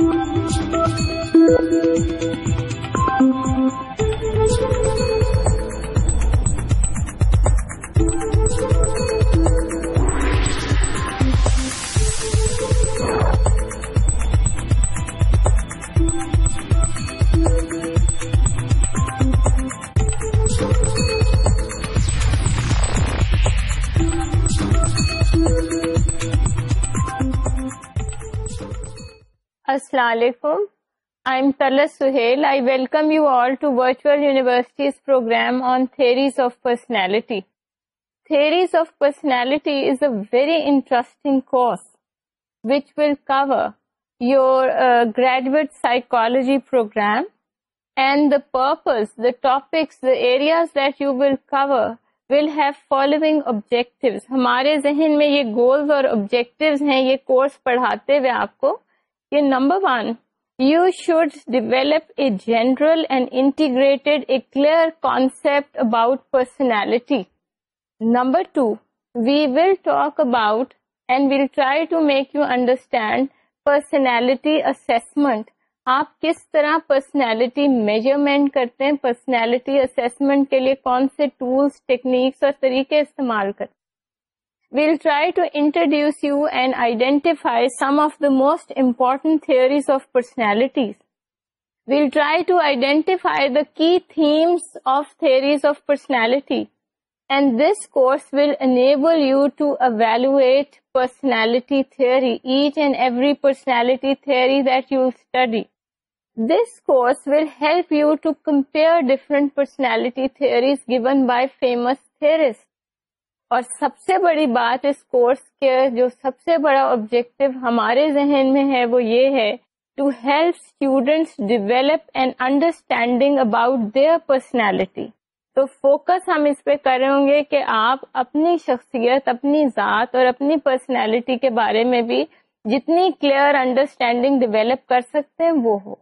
Thank you. علیکم graduate psychology programme ہمارے ذہن میں یہ گولس اور آبجیکٹیو ہیں یہ کورس پڑھاتے ہوئے آپ کو کہ number one you should develop a general and integrated a clear concept about personality number two we will talk about and we'll try to make you understand personality assessment آپ کس طرح پرسنالٹی میجرمنٹ کرتے ہیں personality assessment کے لیے کون سے tools techniques اور طریقے استعمال کرتے ہیں we'll try to introduce you and identify theories personalities we'll identify کیسنالٹی theory H and every personality theorist you study this course we'll help you to compare different personality theories given by famous اور سب سے بڑی بات اس course کے جو سب سے بڑا آبجیکٹو ہمارے ذہن میں ہے وہ یہ ہے to help students develop and understanding about their personality تو فوکس ہم اس پہ کریں گے کہ آپ اپنی شخصیت اپنی ذات اور اپنی پرسنالٹی کے بارے میں بھی جتنی کلیئر انڈرسٹینڈنگ ڈیویلپ کر سکتے ہیں وہ ہو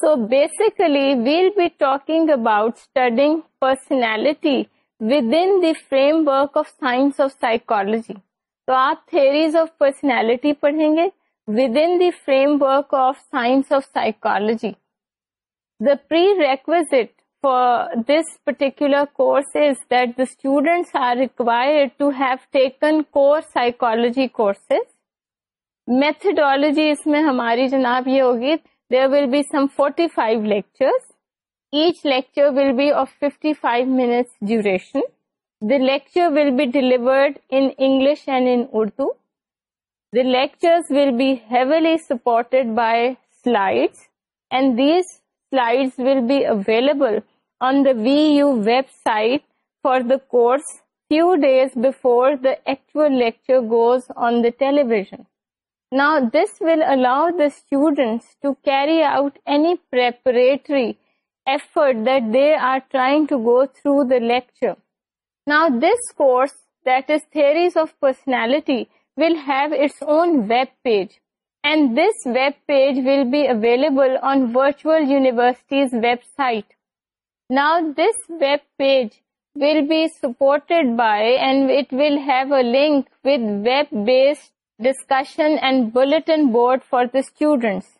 so basically we'll be talking about studying personality with in the framework of science of psychology تو آپ تھریز آف پرسنالٹی پڑھیں گے within the framework of science of psychology the prerequisites for this particular course that the students are require psychology courses methodology اس میں ہماری جناب یہ ہوگی there will be some forty five lectures Each lecture will be of 55 minutes duration. The lecture will be delivered in English and in Urdu. The lectures will be heavily supported by slides, and these slides will be available on the VU website for the course few days before the actual lecture goes on the television. Now, this will allow the students to carry out any preparatory effort that they are trying to go through the lecture. Now this course, that is Theories of Personality, will have its own web page, and this web page will be available on Virtual University's website. Now this web page will be supported by, and it will have a link with web-based discussion and bulletin board for the students.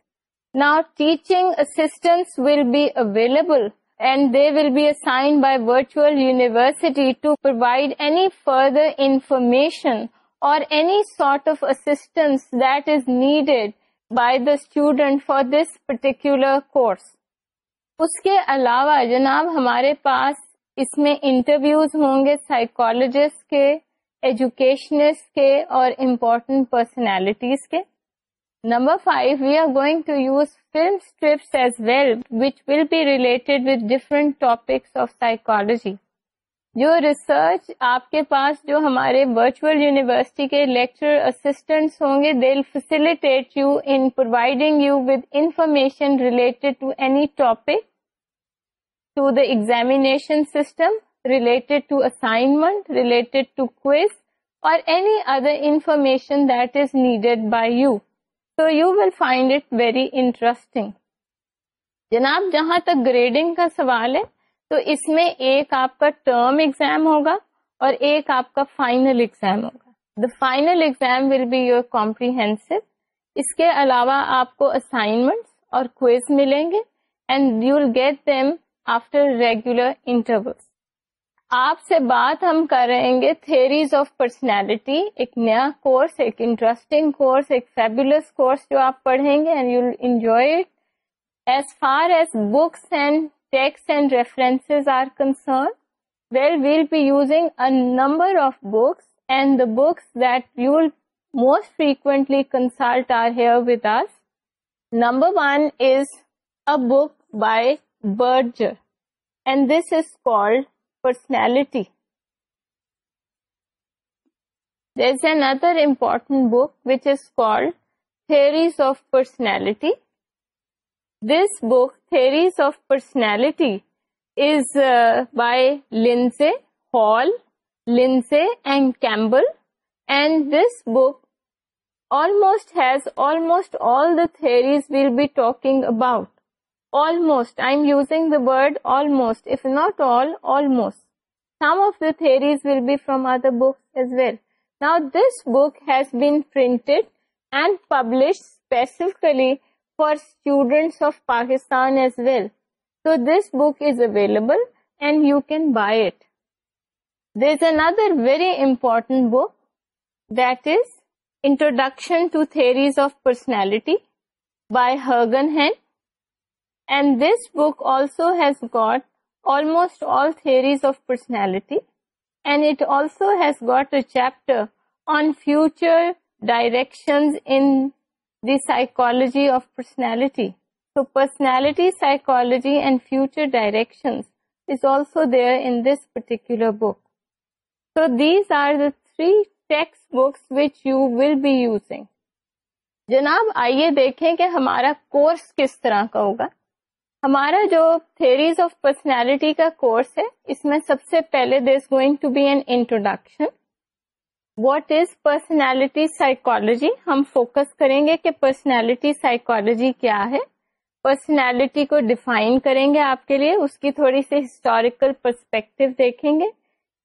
نا teaching assistants will be available and they will be assign by virtual university to provide N further information or any sort of assistance that is needed by the student for this particular course اس کے علاوہ جناب ہمارے پاس اس میں interviews ہوں گے سائیکولوجسٹ کے ایجوکیشنسٹ کے اور امپورٹنٹ پرسنالٹیز کے Number five, we are going to use film strips as well, which will be related with different topics of psychology. جو ریسرچ آپ کے پاس جو ہمارے ورچوئل یونیورسٹی کے لیکچر اسسٹنٹس ہوں گے they facilitate you in providing you with information related to any topic to the examination system related to assignment related to quiz اور any other information that is needed by you تو you will find it very interesting جناب جہاں تک grading کا سوال ہے تو اس میں ایک آپ کا ٹرم ایگزام ہوگا اور ایک آپ کا فائنل ایگزام ہوگا the final exam will be your comprehensive اس کے علاوہ آپ کو اسائنمنٹس اور کوئز ملیں گے and you will get them after regular interval آپ سے بات ہم کریں گے تھیریز آف پرسنالٹی ایک نیا کورس ایک انٹرسٹنگ کورس ایک فیبولس کورس جو آپ پڑھیں گے and you enjoy as far as books and texts and reference are concern we'll we'll be using a number of books and the books that you will most frequently consult are here with us number one is a book by Burger and this is called personality book which calls this theories of personality Hall Lindzey and Campbell and this book almost has almost we'll be talking about theories will be from other book well now this book has been and publish اسپیسنٹ of Pakistan as well so this book is available and you can buy it this another very important book that is introduction to theories of personality by Hergenhahn and this book also has got آلمٹی and اٹلو has got a chapter on futurology and future direction book تو these are the three text books which you will be using جناب آئیے دیکھیں کہ ہمارا course کس طرح کا ہوگا ہمارا جو تھریز آف پرسنالٹی کا کورس ہے اس میں سب سے پہلے this going to be an introduction what is personality psychology ہم فوکس کریں گے کہ پرسنالٹی سائیکولوجی کیا ہے پرسنالٹی کو ڈیفائن کریں گے آپ کے لیے اس کی تھوڑی سی ہسٹوریکل پرسپیکٹو دیکھیں گے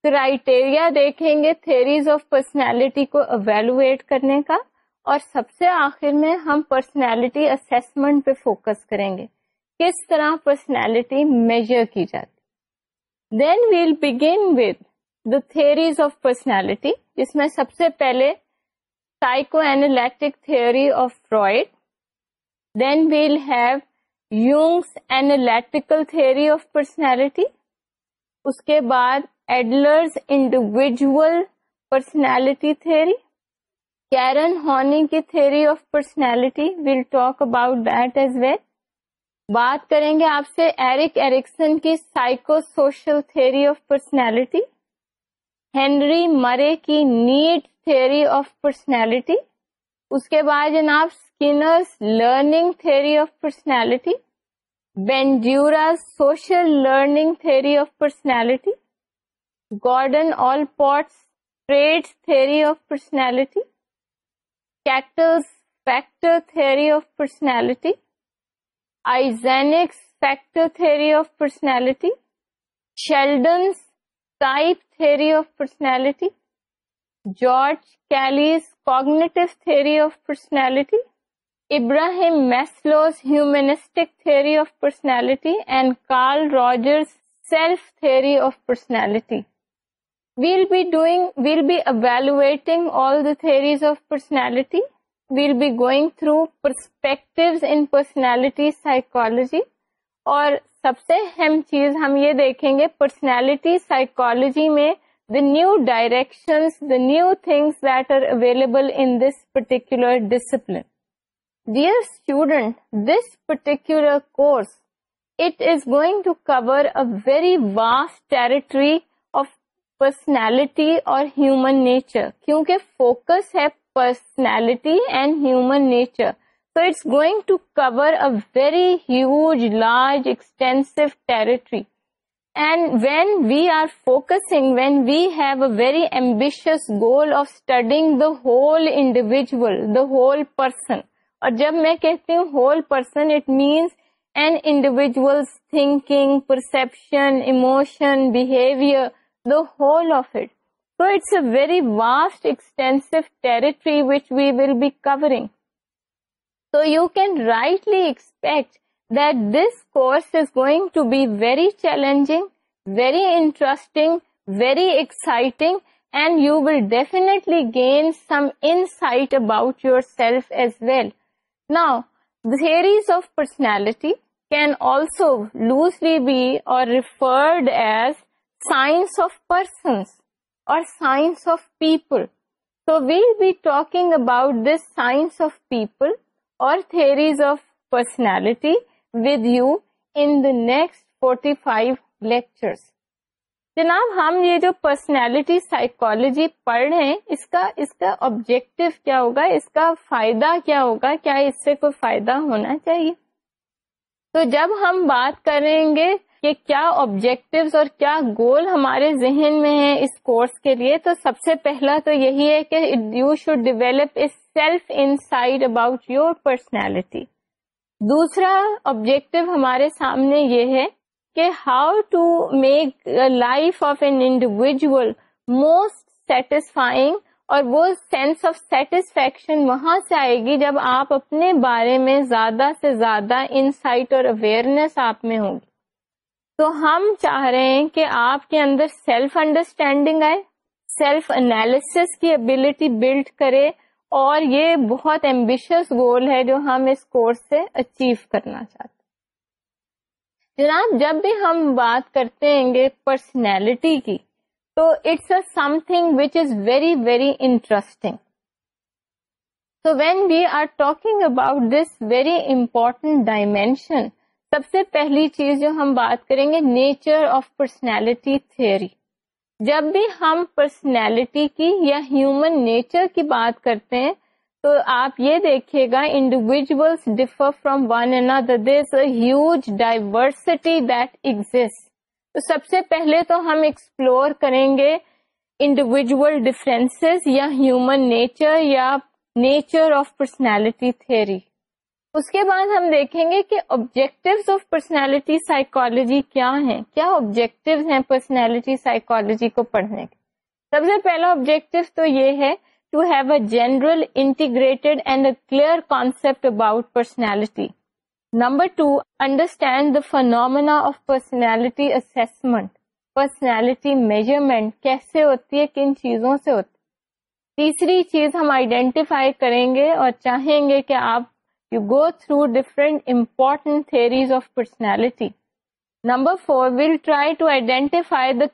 کرائٹیریا دیکھیں گے تھریز آف پرسنالٹی کو اویلویٹ کرنے کا اور سب سے آخر میں ہم پرسنالٹی اسسمنٹ پہ فوکس کریں گے کس طرح پرسنالٹی میجر کی جاتی then we'll begin with the theories of personality جس میں سب سے پہلے psycho of fried then we'll have Jung's analytical theory of personality اس کے بعد Adler's individual personality theory Karen Horney کی theory of personality we'll talk about that as well بات کریں گے آپ سے ایرک ایرکسن کی psycho social theory of personality Henry Murray کی نیٹ تھیری آف پرسنالٹی اس کے بعد جناب Skinner's learning theory of personality Bandura social learning theory of personality Gordon Allport's traits theory of personality Cattell's factor theory of personality Eisenach's factor theory of personality, Sheldon's type theory of personality, George Kelly's cognitive theory of personality, Abraham Maslow's humanistic theory of personality, and Carl Rogers' self-theory of personality. We'll be evaluating all the theories of personality we'll be going through perspective in personality psychology اور سب سے اہم چیز ہم یہ دیکھیں گے personality psychology میں the new direction the new things that are available in this particular discipline dear student this particular course it is going to cover a very vast territory of personality اور human nature کیونکہ focus ہے personality and human nature very huge large extensive a very ambitious goal of studying the whole individual the whole person اور جب میں کہتی ہوں whole person it means and individual thinking perception emotion behaviour the whole of it So it's a very vast, extensive territory which we will be covering. So you can rightly expect that this course is going to be very challenging, very interesting, very exciting, and you will definitely gain some insight about yourself as well. Now, the theories of personality can also loosely be or referred as science of persons. اور science of people تو we'll be talking about this science of people اور theories of personality with you in the next forty five lecture جناب ہم یہ جو personality psychology پڑھ رہے ہیں اس کا اس کا آبجیکٹو کیا ہوگا اس کا فائدہ کیا ہوگا کیا اس سے کوئی فائدہ ہونا چاہیے تو جب ہم بات کریں گے کہ کیا آبجیکٹو اور کیا گول ہمارے ذہن میں ہے اس کورس کے لیے تو سب سے پہلا تو یہی ہے کہ یو شوڈ ڈیویلپ اس self insight about your personality دوسرا آبجیکٹو ہمارے سامنے یہ ہے کہ how to make life of an individual most satisfying اور وہ سینس آف سیٹسفیکشن وہاں سے آئے گی جب آپ اپنے بارے میں زیادہ سے زیادہ انسائٹ اور اویئرنیس آپ میں ہوگی تو ہم چاہ رہے ہیں کہ آپ کے اندر سیلف انڈرسٹینڈنگ آئے سیلف انالیس کی ابلٹی بلڈ کرے اور یہ بہت ایمبیشس گول ہے جو ہم اس کورس سے اچیو کرنا چاہتے جناب جب بھی ہم بات کرتے ہیں گے پرسنالٹی کی تو it's a something which is very very interesting so when we are talking about this very important dimension سب سے پہلی چیز جو ہم بات کریں گے نیچر آف پرسنالٹی تھیوری جب بھی ہم پرسنالٹی کی یا ہیومن نیچر کی بات کرتے ہیں تو آپ یہ دیکھیے گا individual differ from one other this huge diversity that exist تو سب سے پہلے تو ہم ایکسپلور کریں گے انڈیویجل ڈفرینسز یا ہیومن نیچر یا نیچر آف پرسنالٹی تھیوری اس کے بعد ہم دیکھیں گے کہ آف پرسنالٹی سائیکولوجی کیا ہے کیا آبجیکٹو ہیں پرسنالٹی سائیکولوجی کو پڑھنے کے سب سے پہلا آبجیکٹو تو یہ ہے to have a a general integrated and clear concept about personality number two understand the phenomena of personality assessment personality measurement کیسے ہوتی ہے کن چیزوں سے ہوتی ہے تیسری چیز ہم آئیڈینٹیفائی کریں گے اور چاہیں گے کہ آپ لٹی number four we'll try to identify the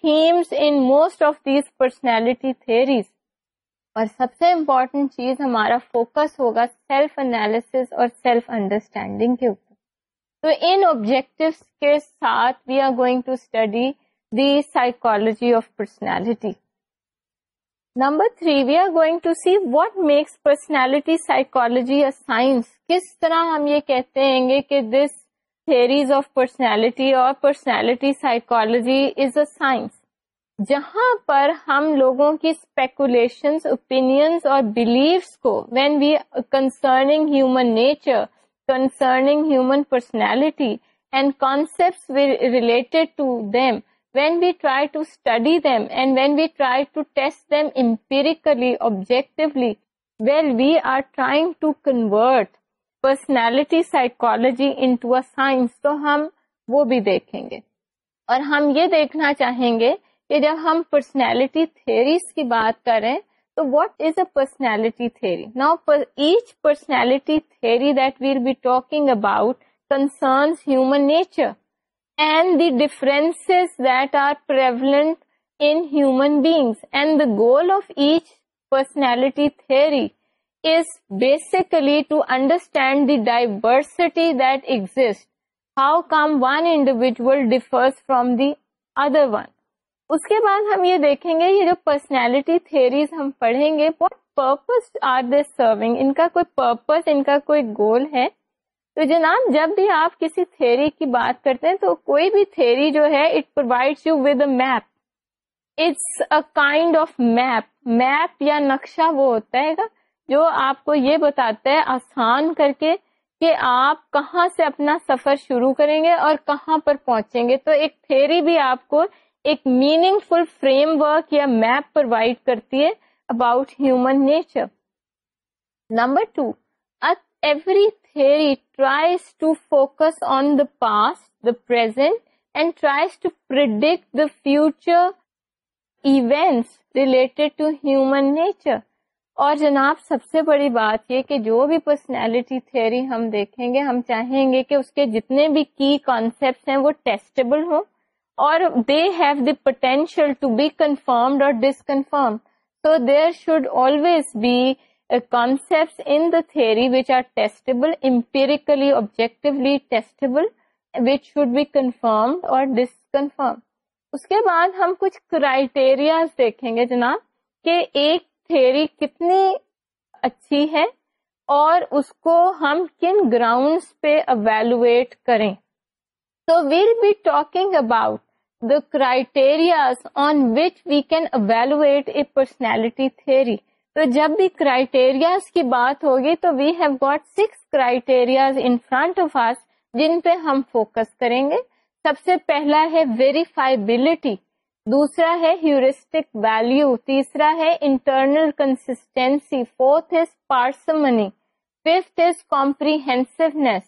کیمس انٹ آف دیز پرسنالٹی تھیریز اور سب سے امپارٹینٹ چیز ہمارا فوکس ہوگا سیلف انالیس اور سیلف انڈرسٹینڈنگ کے اوپر تو ان آبجیکٹوس کے ساتھ we are going to study the psychology of personality number three we are going to see what makes personality psychology science کس طرح ہم یہ کہتے ہیں گے کہ دس تھیریز آف پرسنالٹی اور personality psychology is a science جہاں پر ہم لوگوں کی اسپیکولیشن اوپینئنس اور بلیفس کو when we concerning human nature concerning human personality and concept related to them when we try to study objectively well we are trying to convert personality psychology in ہم وہ بھی دیکھیں گے اور ہم یہ دیکھنا چاہیں گے کہ جب ہم پرسنالٹی تھیوریز کی بات کریں تو what is a personality theory no پر each personality theory that we'll be talking about concern human nature difference that are پرومن beings and the goal of each personality theory is basically to understand the diversity that exists. How come one individual differs from the other one? اس کے بعد ہم یہ دیکھیں گے یہ جو personality theories ہم پڑھیں گے what purpose are they serving ان کا کوئی پرپز ان کا کوئی گول ہے تو جناب جب بھی آپ کسی تھیری کی بات کرتے ہیں تو کوئی بھی تھیری جو ہے it you with a a map map map it's kind of یا نقشہ وہ ہوتا ہے گا جو آپ کو یہ بتاتا ہے آسان کر کے کہ آپ کہاں سے اپنا سفر شروع کریں گے اور کہاں پر پہنچیں گے تو ایک تھیری بھی آپ کو ایک میننگ فل فریم ورک یا میپ پرووائڈ کرتی ہے about human nature number two every theory on to focus on the past tries to predict the future events related to human nature اور جناب سب سے بڑی بات یہ کہ جو بھی پرسنالٹی تھیوری ہم دیکھیں گے ہم چاہیں گے کہ اس کے جتنے بھی کی کانسیپٹس ہیں وہ ٹیسٹیبل ہوں اور they have the potential to be confirmed اور disconfirm so there should always be concepts in the theory which are testable, empirically, objectively testable, which should be confirmed or disconfirmed. اس کے بعد ہم کچھ کرائٹیریاز دیکھیں گے جناب کہ ایک تھیری کتنی اچھی ہے اور اس کو ہم کن گراؤنڈس پہ اویلویٹ کریں تو we'll be talking about the criterias on which we can evaluate a personality theory تو جب بھی کرائٹیریاز کی بات ہوگی تو we have got six criterias in front of us جن پہ ہم فوکس کریں گے سب سے پہلا ہے ویریفائبلٹی دوسرا ہے ہیورسٹک ویلیو تیسرا ہے internal consistency fourth is parsimony fifth is comprehensiveness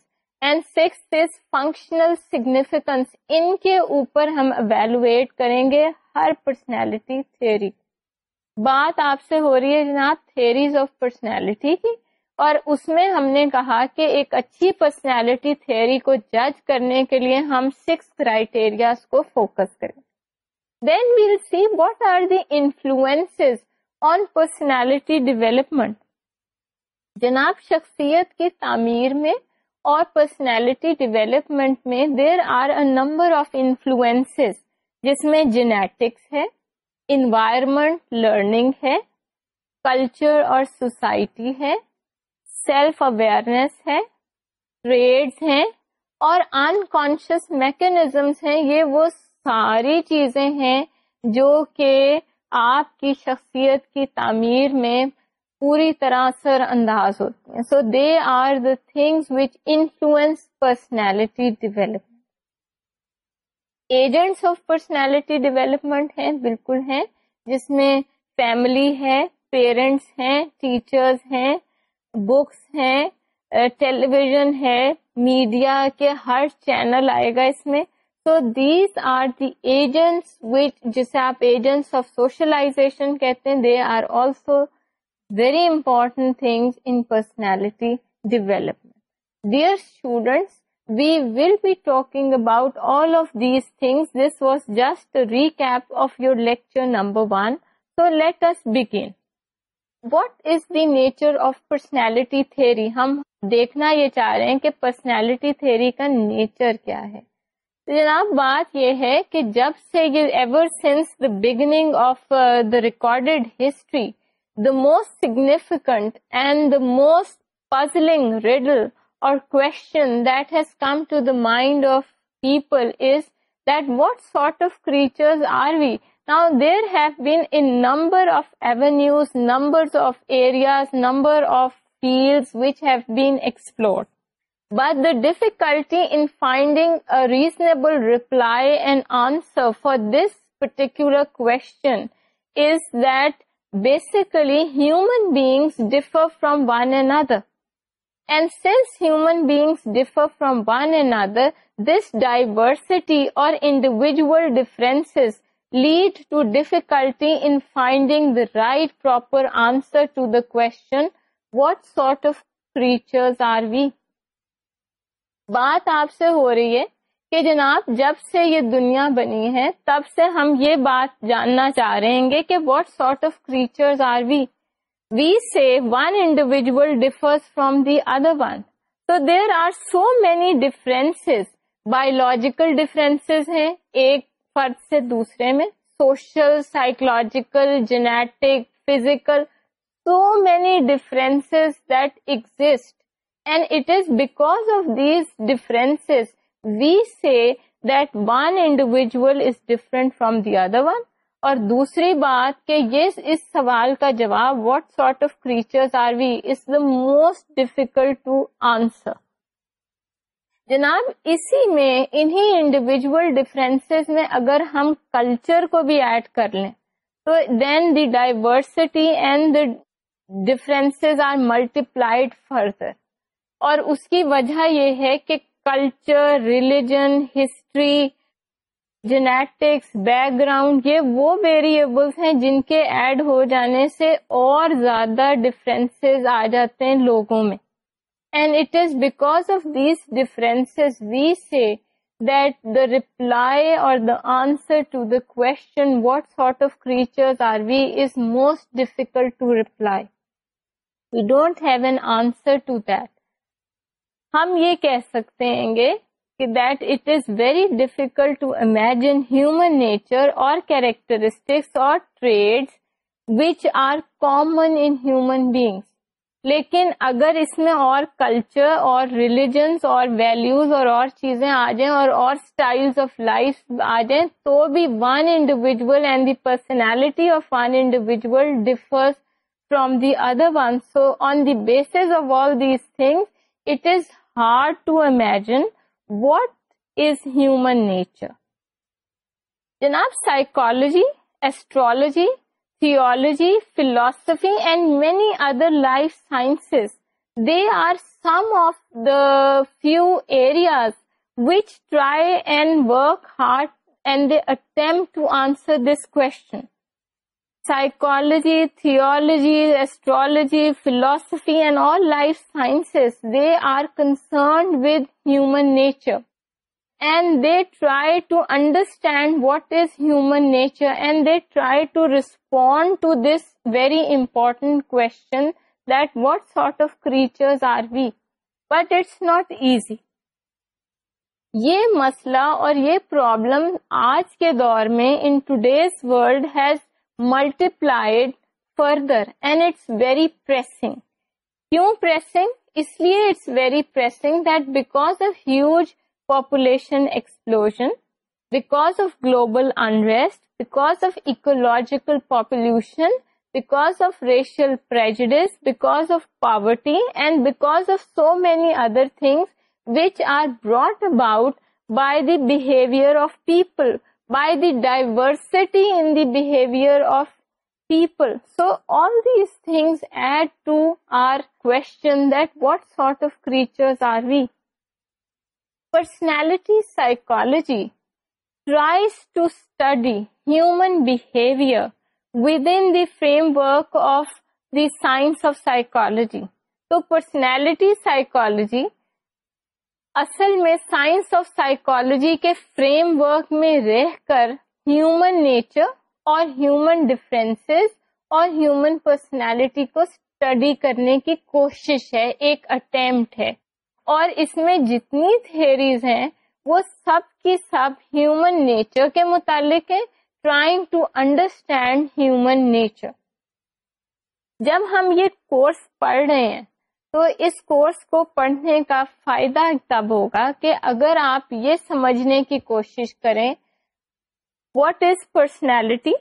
and six is functional significance ان کے اوپر ہم اویلویٹ کریں گے ہر پرسنالٹی تھیوری کو بات آپ سے ہو رہی ہے جناب تھیریز آف پرسنالٹی کی اور اس میں ہم نے کہا کہ ایک اچھی پرسنالٹی تھیوری کو جج کرنے کے لیے ہم سکس کرائٹیریاز کو فوکس کریں then we'll see what are the influence on personality development جناب شخصیت کی تعمیر میں اور پرسنالٹی ڈیولپمنٹ میں there are a number of influence جس میں جینیٹکس ہے انوائرمنٹ لرننگ ہے کلچر اور سوسائٹی ہے سیلف اویئرنیس ہے ٹریڈس ہیں اور ان کانشیس میکنیزمس ہیں یہ وہ ساری چیزیں ہیں جو کہ آپ کی شخصیت کی تعمیر میں پوری طرح اثر انداز ہوتی ہیں so they are the things which influence personality development agents of personality development ہیں بالکل ہیں جس میں فیملی ہے پیرنٹس ہیں ٹیچرس ہیں بکس ہیں ٹیلی ویژن ہے میڈیا کے ہر چینل آئے گا اس میں so these are the agents which جسے آپ ایجنٹس آف سوشلائزیشن کہتے ہیں they are also very important things in personality development dear students we will be talking about all of these things. This was just a recap of your lecture number one. So let us begin. What is the nature of personality theory? ہم دیکھنا یہ چاہ رہے ہیں کہ personality theory کا nature کیا ہے. جناب بات یہ ہے کہ جب سے ever since the beginning of uh, the recorded history, the most significant and the most puzzling riddle or question that has come to the mind of people is that what sort of creatures are we? Now, there have been a number of avenues, numbers of areas, number of fields which have been explored. But the difficulty in finding a reasonable reply and answer for this particular question is that basically human beings differ from one another. Individual lead to difficulty question, answer to the question what sort of آپ سے ہو رہی ہے کہ جناب جب سے یہ دنیا بنی ہے تب سے ہم یہ بات جاننا چاہ رہے گے کہ what sort of creature are we we see one individual differs from the other one تو there are so many difference biological difference ہیں ایک فرد سے دوسرے میں social psychological genetic physical so many differences that exist and it is because of these difference we see that one individual is different from the other one اور دوسری بات کہ اس سوال کا جواب what sort of are we is the most difficult to answer جناب اسی میں انہیں انڈیویجل ڈفرینس میں اگر ہم کلچر کو بھی ایڈ کر لیں تو then the diversity and the difference are multiplied further اور اس کی وجہ یہ ہے کہ culture religion history genetics background یہ وہ ویریبلس ہیں جن کے ایڈ ہو جانے سے اور زیادہ ڈفرینس آ جاتے ہیں لوگوں میں and it is because of these we that the reply اور the answer to the question what sort of are we is most difficult to reply we don't have an answer to that ہم یہ کہہ سکتے ہیں گے that it is very imagine to imagine human nature اور characteristics اور are common are common bags لیکن اگر اس میں اور کلچر اور ریلیجنس اور ویلوز اور اور چیزیں آ جائیں اور اور اسٹائل آف لائف آ جائیں تو بھی one individual and the personality of one individual differ from the other one so on the base of all these things it is hard to imagine What is human nature? Janab, psychology, astrology, theology, philosophy and many other life sciences, they are some of the few areas which try and work hard and they attempt to answer this question. Psychology theology astrology philosophy and all life science they are concerned with human nature and they try to understand what is human nature and they try to respond to this very important question that what sort of creature are we but it's not easy یہ مسئلہ اور یہ problem آج کے دور میں in today's world has multiplied further, and it's very pressing. Kyun pressing? Isliye it's very pressing that because of huge population explosion, because of global unrest, because of ecological pollution, because of racial prejudice, because of poverty, and because of so many other things which are brought about by the behavior of people by the diversity in the behavior of people. So all these things add to our question that what sort of creatures are we? Personality psychology tries to study human behavior within the framework of the science of psychology. So personality psychology اصل میں science of psychology کے framework میں رہ کر human nature اور human difference اور human personality کو study کرنے کی کوشش ہے ایک اٹیمپٹ ہے اور اس میں جتنی تھیریز ہیں وہ سب کی سب ہیومن نیچر کے متعلق ہے trying to understand human nature جب ہم یہ کورس پڑھ رہے ہیں تو اس کورس کو پڑھنے کا فائدہ تب ہوگا کہ اگر آپ یہ سمجھنے کی کوشش کریں what is personality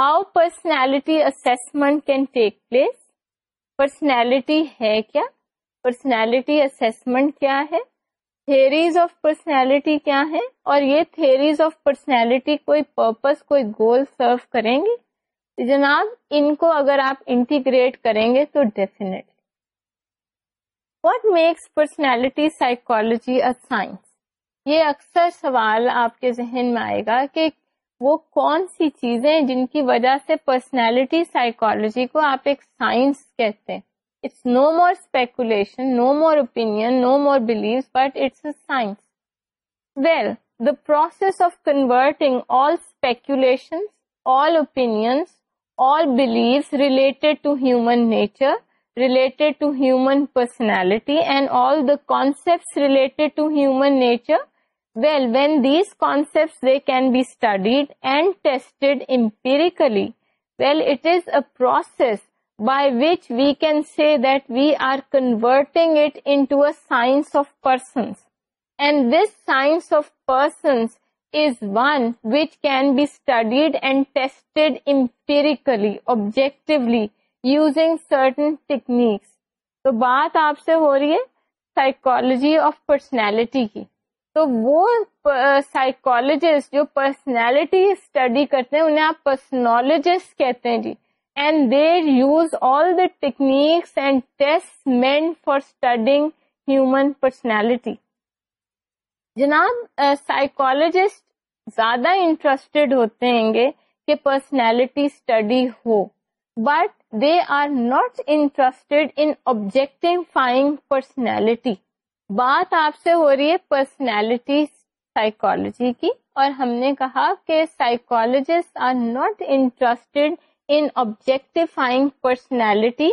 how personality assessment can take place personality ہے کیا پرسنالٹی اسسمنٹ کیا ہے تھیریز آف پرسنالٹی کیا ہے اور یہ تھیریز آف پرسنالٹی کوئی پرپز کوئی گول سرو کریں گے جناب ان کو اگر آپ انٹیگریٹ کریں گے تو definitely personality makes personality psychology یہ اکثر سوال آپ کے ذہن میں آئے گا کہ وہ کون سی چیزیں جن کی وجہ سے پرسنالٹی سائیکولوجی کو آپ ایک سائنس کہتے ہیں it's no more opinion no more belief but it's a science well the process of converting all speculation all opinion all beliefs related to human nature relate human personality and all that's related to humans concept کیمپریکلیٹ we are converting can be studied and test امپیری using certain techniques تو بات آپ سے ہو رہی ہے psychology of personality کی تو وہ سائیکالوجسٹ جو پرسنالٹی اسٹڈی کرتے ہیں انہیں آپ پرسنالوجسٹ کہتے ہیں جی and there use all the techniques and test main for studying human personality جناب سائیکالوجسٹ زیادہ انٹرسٹڈ ہوتے ہیں گے کہ پرسنالٹی اسٹڈی ہو بٹ آبجیکٹ پرسنالٹی بات آپ سے ہو رہی ہے پرسنالٹی سائیکالوجی کی اور ہم نے کہا کہ psychologist are not interested in objectifying personality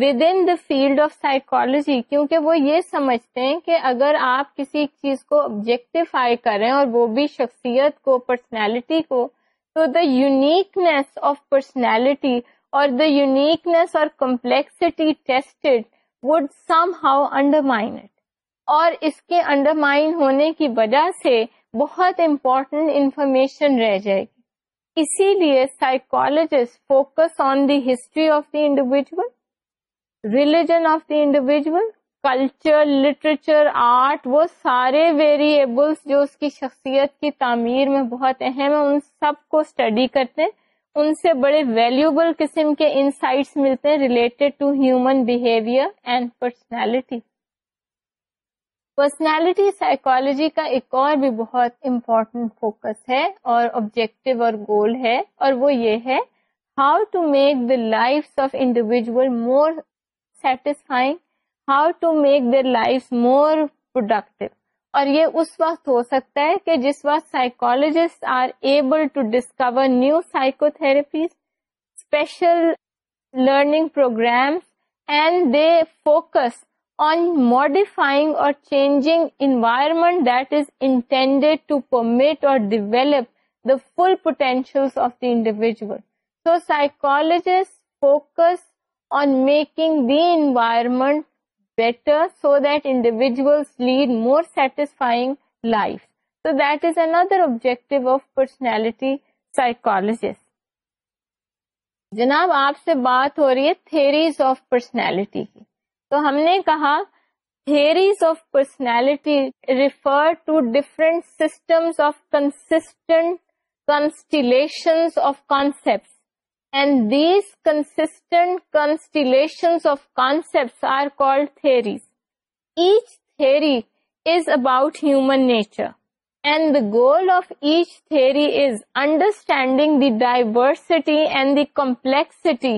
with in the field of psychology کیونکہ وہ یہ سمجھتے ہیں کہ اگر آپ کسی چیز کو آبجیکٹیفائی کریں اور وہ بھی شخصیت کو پرسنالٹی کو تو دا یونیکنیس آف پرسنالٹی اور اس کے انڈرمائن ہونے کی وجہ سے بہت امپورٹنٹ انفارمیشن رہ جائے گی اسی لیے psychologist focus on the history of the individual religion of the individual culture literature art وہ سارے ویریبلس جو اس کی شخصیت کی تعمیر میں بہت اہم ہے ان سب کو اسٹڈی کرتے ہیں ان سے بڑے ویلوبل قسم کے انسائٹس ملتے ہیں related to human and personality personality psychology کا ایک اور بھی بہت امپورٹینٹ فوکس ہے اور آبجیکٹو اور گول ہے اور وہ یہ ہے how to make the life of individual more satisfying how to make the life more productive اور یہ اس وقت ہو سکتا ہے کہ جس وقت psychologist are able to discover new psychotherapies special learning programmes and they focus on modifying اور changing environment that is intended to permit اور develop the full potential of the individual so psychologist focus on making the environment better so that individuals lead more satisfying lives. So that is another objective of personality psychologists. جناب آپ سے بات ہو رہی ہے theories of personality کی تو ہم نے کہا theories of personality refer to different systems of constant constellation of concept each theory is about human nature and the goal of each theory is understanding the diversity and the complexity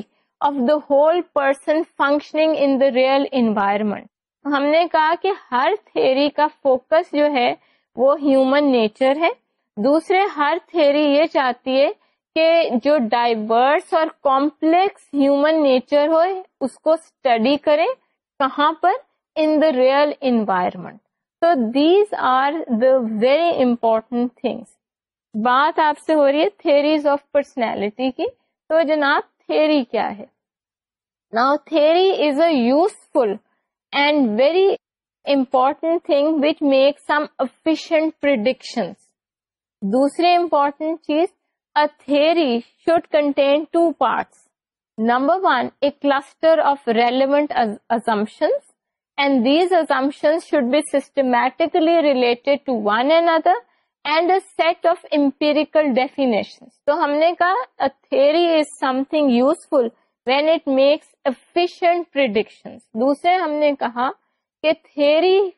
of the whole person functioning in the real environment ہم نے کہا کہ ہر theory کا focus جو ہے وہ human nature ہے دوسرے ہر تھھیری یہ چاہتی ہے کہ جو ڈائیورس اور کمپلیکس ہیومن نیچر ہو اس کو اسٹڈی کریں کہاں پر ان دا ریئل انوائرمنٹ تو these are the very important things بات آپ سے ہو رہی ہے تھیریز آف پرسنالٹی کی تو جناب تھیری کیا ہے theory is a useful and very important thing which make some efficient prediction دوسری امپورٹینٹ چیز تو ہم نے کہا یوزفل وین اٹ میکس افش پر دوسرے ہم نے کہا theory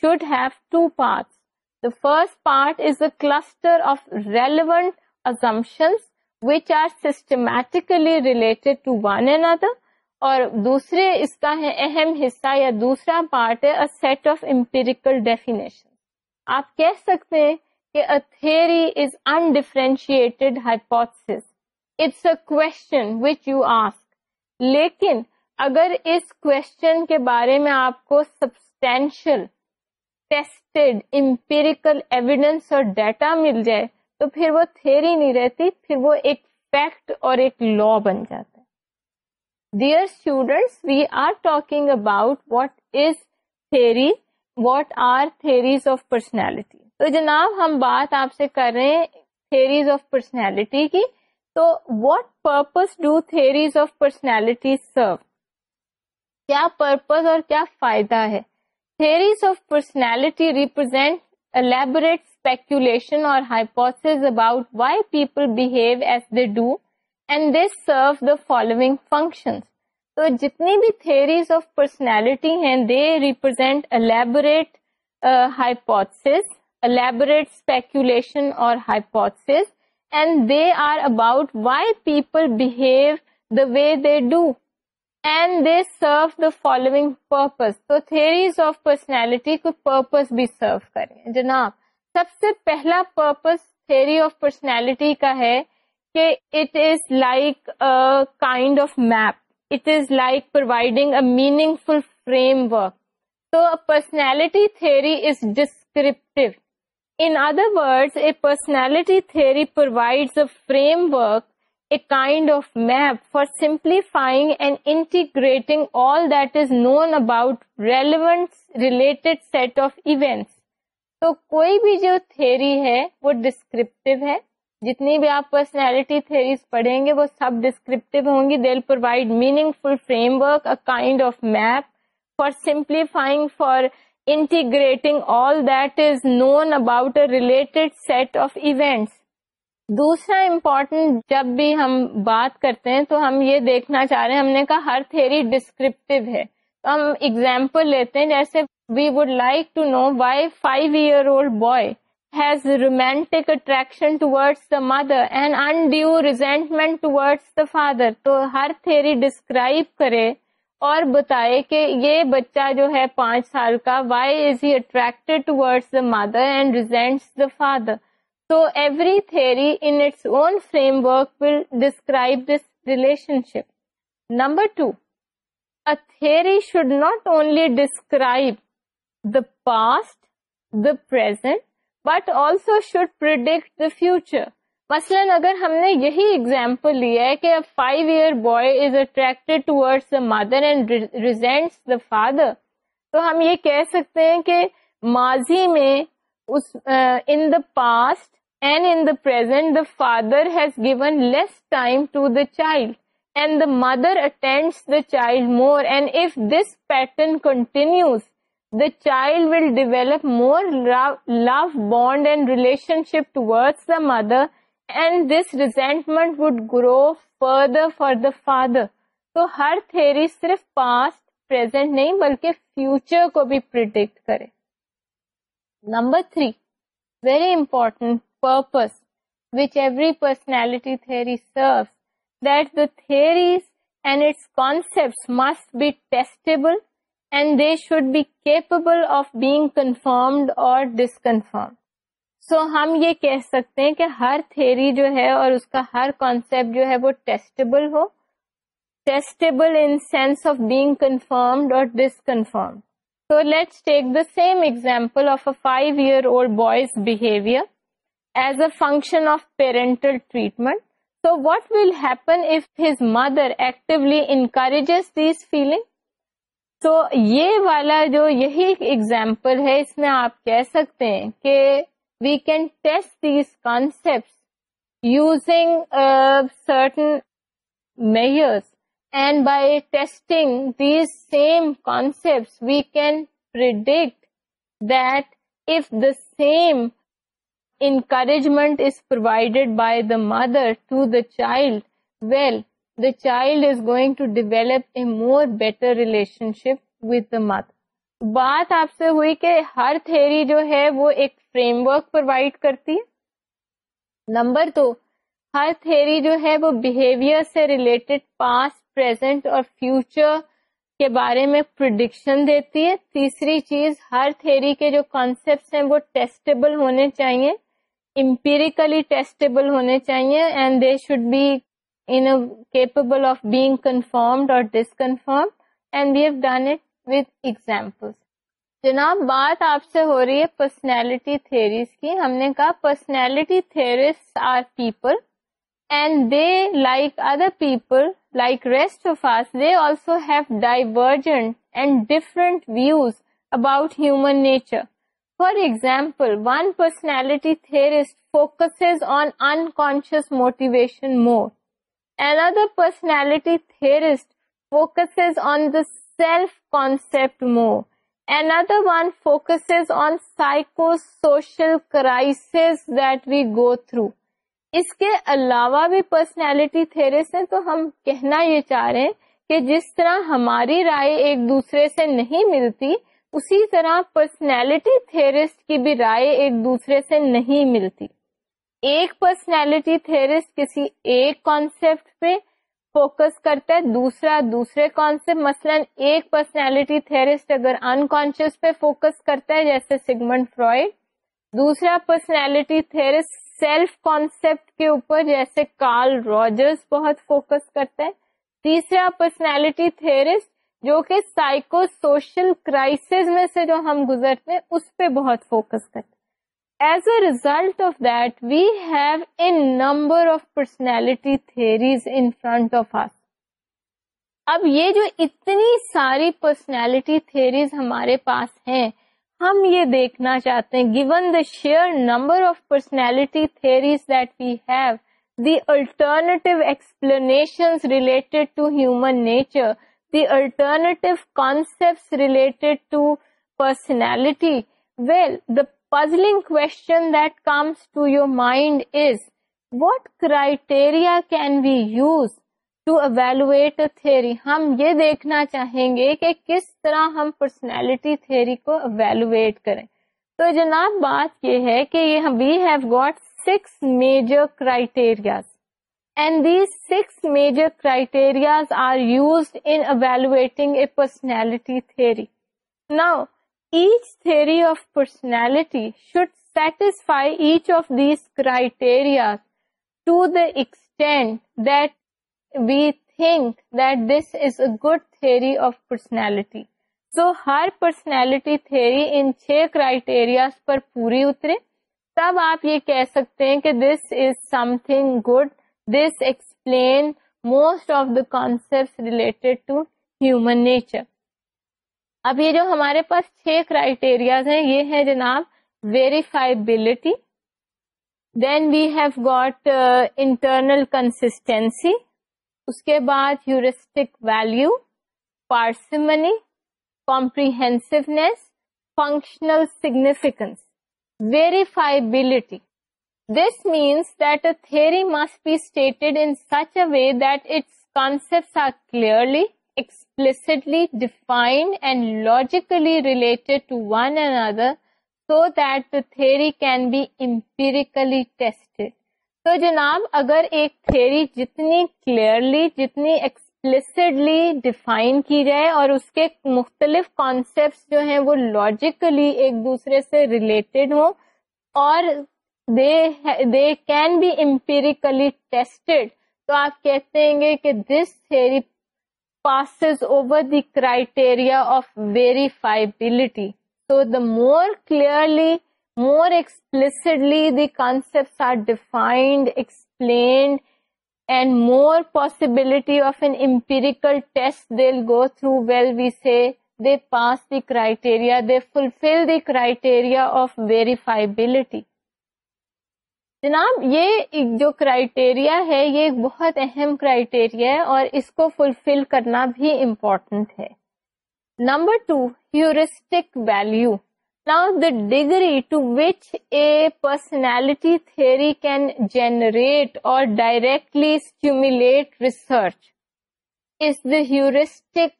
should have to پارٹسٹر of relevant assumptions which are systematically related to one another اور دوسرے اس کا ہے اہم حصہ یا دوسرا پارٹ ہے سیٹ آف امپیریکل ڈیفینیشن آپ کہہ سکتے ہیں کہ a theory is undifferentiated hypothesis it's a question which you ask لیکن اگر اس کوشچن کے بارے میں آپ کو سبسٹینشل ٹیسٹڈ امپیریکل ایویڈینس اور ڈیٹا مل جائے تو پھر وہ تھیری نہیں رہتی پھر وہ ایک فیکٹ اور ایک لا بن جاتا ہے dear students we are talking about what is theory what are theories of personality تو جناب ہم بات آپ سے کر رہے ہیں تھیریز آف پرسنالٹی کی تو what purpose do theories of personality serve کیا پرپز اور کیا فائدہ ہے تھیریز آف پرسنالٹی ریپرزینٹ جتنی بھی ہیں represent elaborates and they are about why people way they do and they serve the following purpose تو تھیریز آف پرسنالٹی کو پرپز بھی سرو کریں جناب سب سے پہلا پرپز تھیری آف پرسنالٹی کا ہے کہ it is like kind of map it is like providing a meaningful framework تو personality theory is descriptive in other word a personality theory provide a framework a kind of map for simplifying and integrating all that is known about relevant related set of events. تو کوئی بھی جو theory ہے وہ descriptive ہے جتنی بھی آپ پرسنالٹی تھیریز پڑھیں گے وہ سب ڈسکرپٹیو ہوں گی دل provide meaningful framework a kind of map for simplifying for integrating all that is known about a related set of events دوسرا امپورٹینٹ جب بھی ہم بات کرتے ہیں تو ہم یہ دیکھنا چاہ رہے ہیں ہم نے کہا ہر تھیری ڈسکرپٹیو ہے تو ہم ایگزامپل لیتے ہیں جیسے we would like to know why five year old boy has romantic attraction towards the mother and undue resentment towards the father تو ہر تھیری ڈسکرائب کرے اور بتائے کہ یہ بچہ جو ہے پانچ سال کا why is he attracted towards the mother resents the father So every theory in its own framework will describe this relationship. Number two, a theory should not only describe the past, the present, but also should predict the future. مثلاً اگر ہم نے یہی example لیا ہے کہ five year boy is attracted the mother and resents the father تو ہم یہ کہہ سکتے ہیں کہ ماضی میں in the past and in the part the father has given less time to the child and the mother attend the child more if this pattern continues the child will develop more love bond and relationship toward the mother and this resentment would further for the father تو ہر theory صرف past پر future کو بھی predict کرے number three very important which every personality theory serves, that the theories and its concepts must be testable and they should be capable of being confirmed or disconfirmed. So ہم یہ کہہ سکتے ہیں کہ ہر theory جو ہے اور اس کا ہر کانسیپٹ جو ہے وہ ٹیسٹیبل ہو testable in sense of being confirmed اور disconfirmed so let's take the same example of a five year old boys behaviour as a function of parental treatment so what will happens mother actually encourages this feeling تو یہ والا جو یہی example ہے اس میں آپ کہہ سکتے ہیں کہ we can test these concept using certain measures and by testing these same concept we can predict that پر same encouragement is provided by the mother to the child, well, the child is going to develop a more better relationship with the mother. بات آپ سے ہوئی کہ ہر theory جو ہے وہ ایک فریم ورک پرووائڈ کرتی ہے نمبر دو ہر تھیری جو ہے وہ بہیویئر سے ریلیٹڈ پاسٹ اور فیوچر کے بارے میں پرڈکشن دیتی ہے تیسری چیز ہر تھیری کے جو کانسیپٹس ہیں وہ ٹیسٹیبل ہونے چاہیے امپیریکلی ٹیسٹیبل ہونے چاہیے and they should be in capable of being confirmed اور disconfirm and we have done it with example جناب بات آپ سے ہو رہی ہے پرسنالٹی تھیریز کی ہم نے کہا personality theories are people and they like other people like rest of us they also have divergent and different views about human nature For example, one personality theorist focuses on unconscious motivation more. Another personality theorist focuses on the self-concept more. Another one focuses on psychosocial crisis that we go through. اس کے علاوہ بھی personality theorist ہیں تو ہم کہنا یہ چاہ رہے ہیں کہ جس طرح ہماری رائے ایک دوسرے سے نہیں ملتی اسی طرح پرسنالٹی تھرسٹ کی بھی رائے ایک دوسرے سے نہیں ملتی ایک پرسنالٹی تھرسٹ کسی ایک کانسیپٹ پہ فوکس کرتا ہے دوسرا دوسرے کانسیپٹ مثلا ایک پرسنالٹی تھرسٹ اگر انکانشیس پہ فوکس کرتا ہے جیسے سیگمنٹ فرائڈ دوسرا پرسنالٹی تھرس سیلف کانسیپٹ کے اوپر جیسے کارل راجرز بہت فوکس کرتا ہے تیسرا پرسنالٹی تھرسٹ جو کہ سائیکو سوشل کرائس میں سے جو ہم گزرتے ہیں اس پہ بہت فوکس کرتے جو اتنی ساری پرسنالٹی تھریز ہمارے پاس ہیں ہم یہ دیکھنا چاہتے ہیں given the sheer number of personality theories that we have the alternative explanation related to human nature the alternative concepts related to personality. Well, the puzzling question that comes to your mind is, what criteria can we use to evaluate a theory? ہم یہ دیکھنا چاہیں گے کہ کس طرح ہم personality theory کو evaluate کریں. تو جناب بات یہ ہے کہ ہم we have got six major criterias. And these six major criterias are use انٹنگ a personality theory know each theory of personality should satisfy each of these criteria extend that we think that this is a good theory of personality so ہر personality theory ان چھ criterias پر پوری اترے تب آپ یہ کہہ سکتے ہیں کہ this is something good most of the concept to to nature اب یہ جو ہمارے پاس چھ کرائٹیریاز ہیں یہ ہے جناب verifiability then we have got internal consistency اس کے بعد heuristic value parsimony comprehensiveness functional significance verifiability This means that that a a theory must be stated in such way its concepts are clearly, explicitly defined and logically related to one another so that the theory can be empirically tested. تو جناب اگر ایک theory جتنی clearly جتنی explicitly define کی جائے اور اس کے مختلف کانسیپٹس جو ہیں وہ لاجیکلی ایک دوسرے سے ریلیٹڈ ہوں اور they can be empirically tested تو آپ کہتے ہیں of verifiability so the more clearly more explained and more possibility of an empirical test will go through well we see they pass the criteria, they fulfil the criteria of verifiability جناب یہ جو criteria ہے یہ ایک بہت اہم criteria اور اس کو فلفل کرنا بھی امپورٹنٹ ہے number two heuristic value now the degree to which a personality theory can generate اور directly stimulate research is the heuristic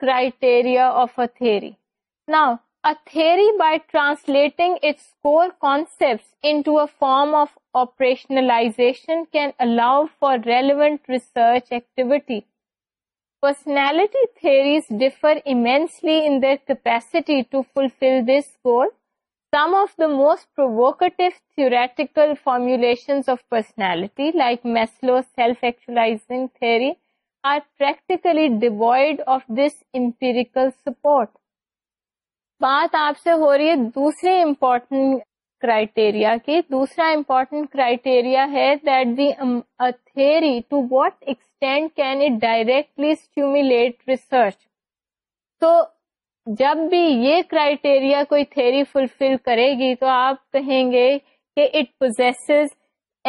criteria of a theory now a theory by translating its core concepts into a form of operationalization can allow for relevant research activity. Personality theories differ immensely in their capacity to fulfill this goal. Some of the most provocative theoretical formulations of personality, like Maslow's self-actualizing theory, are practically devoid of this empirical support. بات آپ سے ہو رہی ہے دوسرے important criteria کی دوسرا important criteria ہے that the to what extent can it directly stimulate research تو جب بھی یہ کرائٹیریا کوئی تھیری فلفل کرے گی تو آپ کہیں گے کہ it possess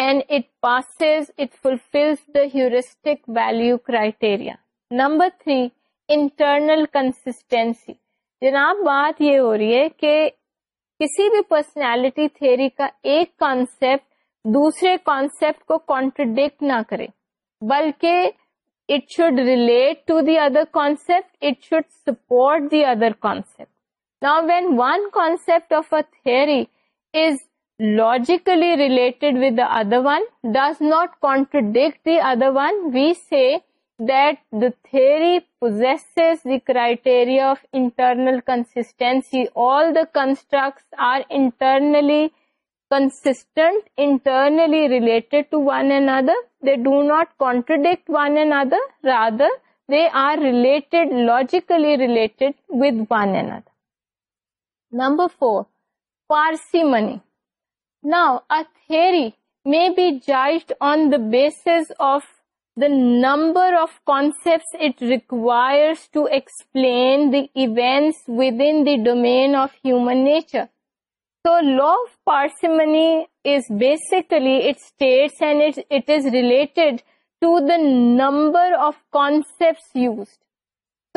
and it pass it fulfils the heuristic value criteria number three internal consistency جناب بات یہ ہو رہی ہے کہ کسی بھی پرسنالٹی تھیری کا ایک کانسیپٹ دوسرے کانسیپٹ کو کانٹرڈکٹ نہ کرے بلکہ it should relate to the other concept it should support the other concept one concept of a theory is logically related with the other one does not contradict the other one we see that the theory possesses the criteria of internal consistency. All the constructs are internally consistent, internally related to one another. They do not contradict one another, rather they are related, logically related with one another. Number 4, parsimony. Now, a theory may be judged on the basis of number of concepts requires to explain ڈومیز بیسکلیٹس and is related to the number of concept use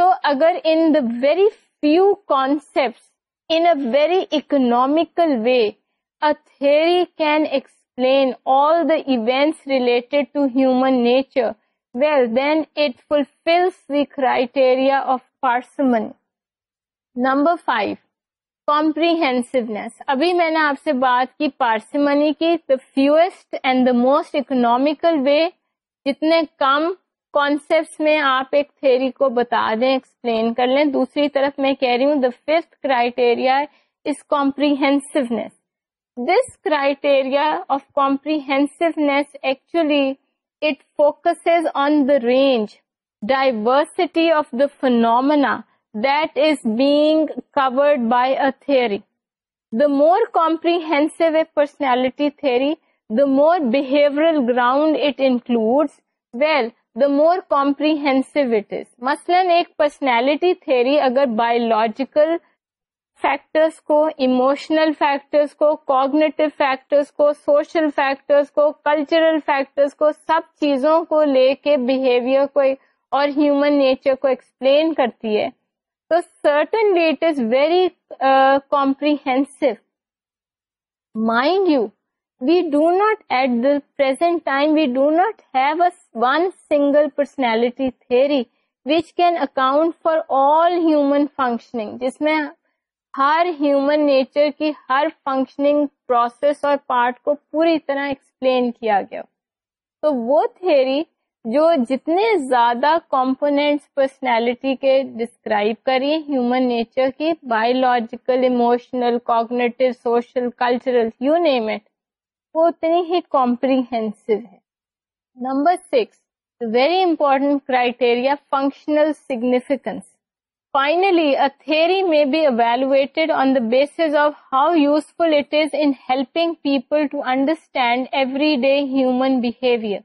so اگر in very few conceptual way a theory can explain ایونس relate human nature well then it fulfil criteria of parsimony number five کامپریہ ابھی میں نے آپ سے بات کی parsimony کی the fewest and the most economical way جتنے کم کانسپٹ میں آپ ایک تھری کو بتا دیں ایکسپلین کر لیں دوسری طرف میں کہہ رہی ہوں دا ففتھ کرائٹیریا اس کو this criteria of comprehensiveness actually it focus on the range diversity of the phenomena that is being covered by a theory the more comprehensive personality theory the more behavioural ground it includes well the more comprehensive it is مثلاً ایک personality theory اگر biological factors کو emotional factors کو cognitive factors کو social factors کو cultural factors کو سب چیزوں کو لے کے بہیویئر کو اور ہیومن نیچر کو ایکسپلین کرتی ہے تو certain that it is very comprehensive mind you we do not at the present time we do not have a one single personality theory which can account for all human functioning جس میں ہر human nature کی ہر functioning process اور part کو پوری طرح explain کیا گیا تو وہ تھیری جو جتنے زیادہ کمپوننٹس پرسنالٹی کے ڈسکرائب کری ہیومن نیچر کی biological emotional cognitive social cultural you name it وہ اتنی ہی کمپریہنسو ہے number six very important criteria functional significance Finally, a theory may be evaluated on the basis of how useful it is in helping people to understand everyday human behavior.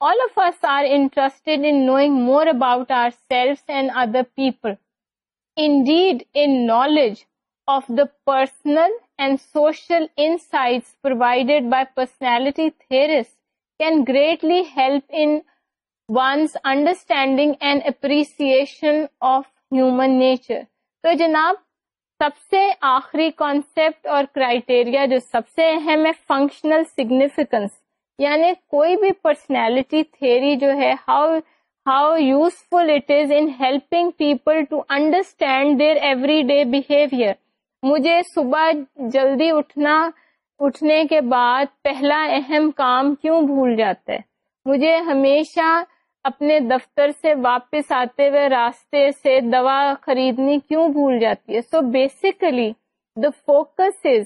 All of us are interested in knowing more about ourselves and other people. Indeed, in knowledge of the personal and social insights provided by personality theorists can greatly help in one's understanding and appreciation of human nature تو جناب سب سے آخری concept اور criteria جو سب سے اہم ہے فنکشنل سگنیفیکنس یعنی کوئی بھی پرسنالٹی تھیری جو ہے how how useful it is in helping people to understand their everyday behaviour مجھے صبح جلدی اٹھنا اٹھنے کے بعد پہلا اہم کام کیوں بھول جاتا ہے مجھے ہمیشہ اپنے دفتر سے واپس آتے ہوئے راستے سے دوا خریدنی کیوں بھول جاتی ہے so basically the focus is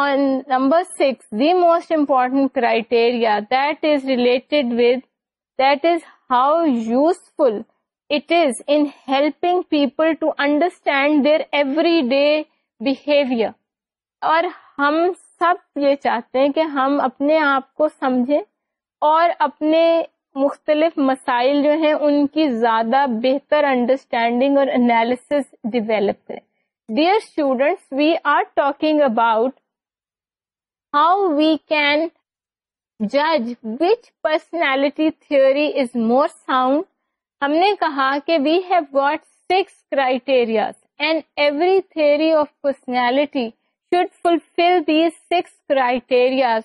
on number six the most important criteria that that is is related with how useful it is in helping people to understand their everyday behaviour اور ہم سب یہ چاہتے ہیں کہ ہم اپنے آپ کو سمجھیں اور اپنے مختلف مسائل جو ہیں ان کی زیادہ بہتر انڈرسٹینڈنگ اور انالیسز ڈیویلپ کریں dear students we are talking about how we can جج which personality theory is more sound ہم نے کہا کہ we have got six criterias and every theory of personality should fulfil these six criterias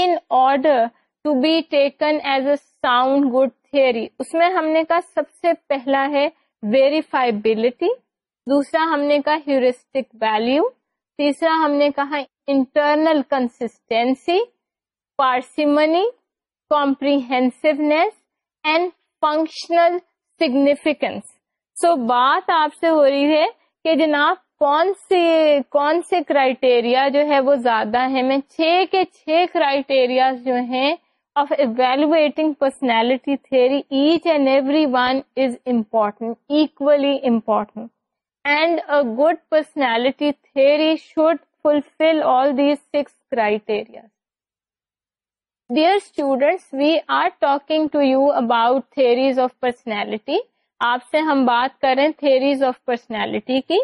in order to be taken as a sound good theory اس میں ہم نے کہا سب سے پہلا ہے ویریفائبلٹی دوسرا ہم نے کہا ہیورسٹک ویلیو تیسرا ہم نے کہا internal consistency parsimony comprehensiveness and functional significance so بات آپ سے ہو رہی ہے کہ جناب کون سے کون سے کرائٹیریا جو ہے وہ زیادہ ہے میں چھ کے چھ کرائٹیریا جو ہیں of evaluating personality theory, each and every one is important, equally important. And a good personality theory should fulfill all these six criteria. Dear students, we are talking to you about theories of personality. آپ سے ہم بات کریں theories of personality کی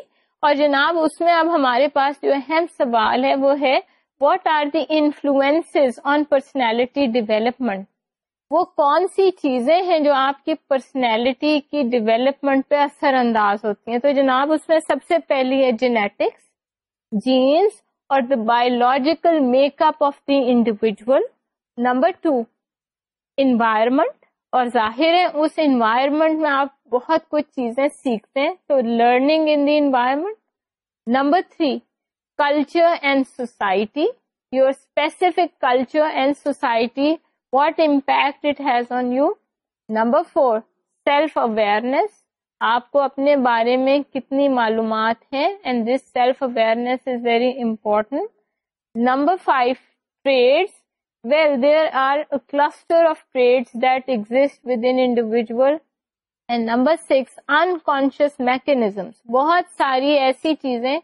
اور جناب اس میں اب ہمارے پاس جو اہم سوال ہے وہ ہے what are the influence on personality development وہ کون سی چیزیں ہیں جو آپ کی پرسنالٹی کی ڈیولپمنٹ پہ اثر انداز ہوتی ہیں تو جناب اس میں سب سے پہلی ہے جینیٹکس جینس اور the biological make up of the individual number two environment اور ظاہر ہے اس انوائرمنٹ میں آپ بہت کچھ چیزیں سیکھتے ہیں تو learning in the environment number three culture and society your specific culture and society what impact it has on you number four self awareness آپ کو اپنے بارے میں کتنی معلومات ہیں and this self awareness is very important number five traits well there are cluster of trait that exist with individual and number six unconscious mechanism بہت ساری ایسی چیزیں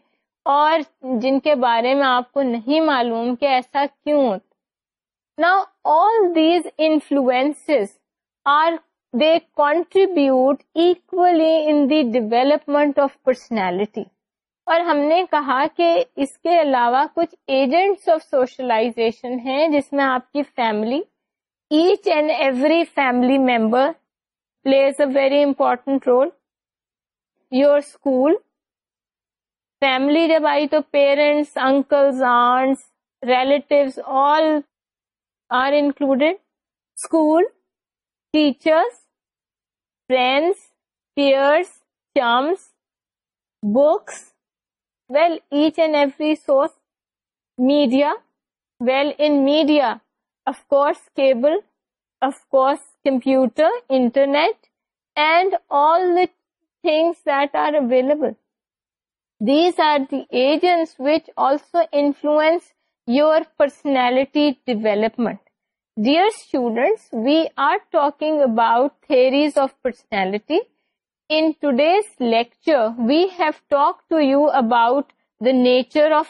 اور جن کے بارے میں آپ کو نہیں معلوم کہ ایسا کیوں دی ڈیولپمنٹ آف پرسنالٹی اور ہم نے کہا کہ اس کے علاوہ کچھ ایجنٹس آف سوشلائزیشن ہیں جس میں آپ کی family each and every family member plays a very important role your school family جب آئی تو parents uncles aunts relatives all are included school teachers friends peers chums books well each and every source media well in media of course cable of course computer internet and all the things that are available nature of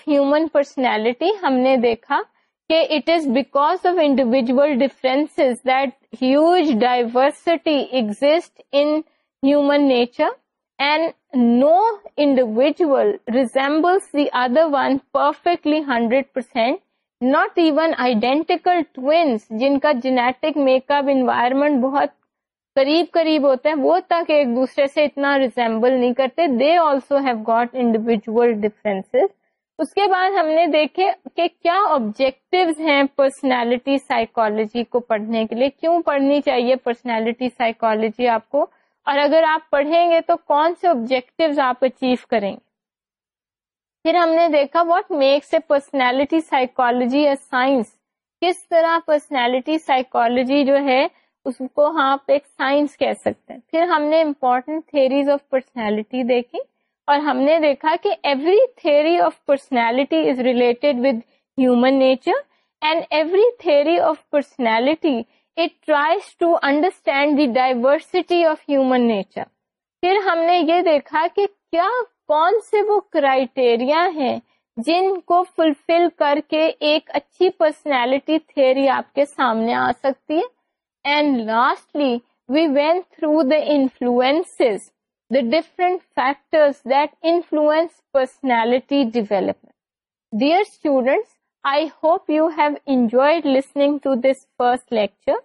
human personality ہم نے دیکھا کہ it is back of individual difference that huge diversity exist in human nature ہنڈریڈینٹ not even identical جن کا genetic make up environment بہت قریب قریب ہوتا ہے وہ تک ایک دوسرے سے اتنا ریزمبل نہیں کرتے they also have got individual difference اس کے بعد ہم نے دیکھے کہ کیا آبجیکٹیو ہیں پرسنالٹی سائیکولوجی کو پڑھنے کے لیے کیوں پڑھنی چاہیے پرسنالٹی سائیکولوجی آپ کو اور اگر آپ پڑھیں گے تو کون سے آبجیکٹو آپ اچیو کریں گے پھر ہم نے دیکھا what makes a personality psychology ہے اس کو ہاں آپ ایک سائنس کہہ سکتے ہیں پھر ہم نے امپورٹنٹ تھیریز آف پرسنالٹی دیکھی اور ہم نے دیکھا کہ every theory of personality is related with human nature and every theory of personality dicey of human nature پھر ہم نے یہ دیکھا کہ کیا کون سے وہ کرائٹیریا ہیں جن کو فلفل کر کے ایک اچھی پرسنالٹی تھیری آپ کے سامنے آ سکتی ہے and lastly we went through the influence the different factors that influence personality development dear students I hope you have enjoyed listening to this first lecture.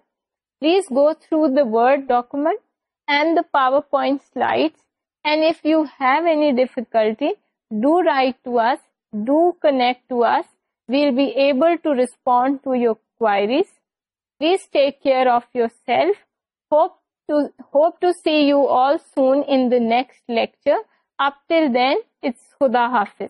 Please go through the Word document and the PowerPoint slides, and if you have any difficulty, do write to us, do connect to us. We'll be able to respond to your queries. Please take care of yourself. Hope to see you all soon in the next lecture. Up till then, it's Khuda Hafiz.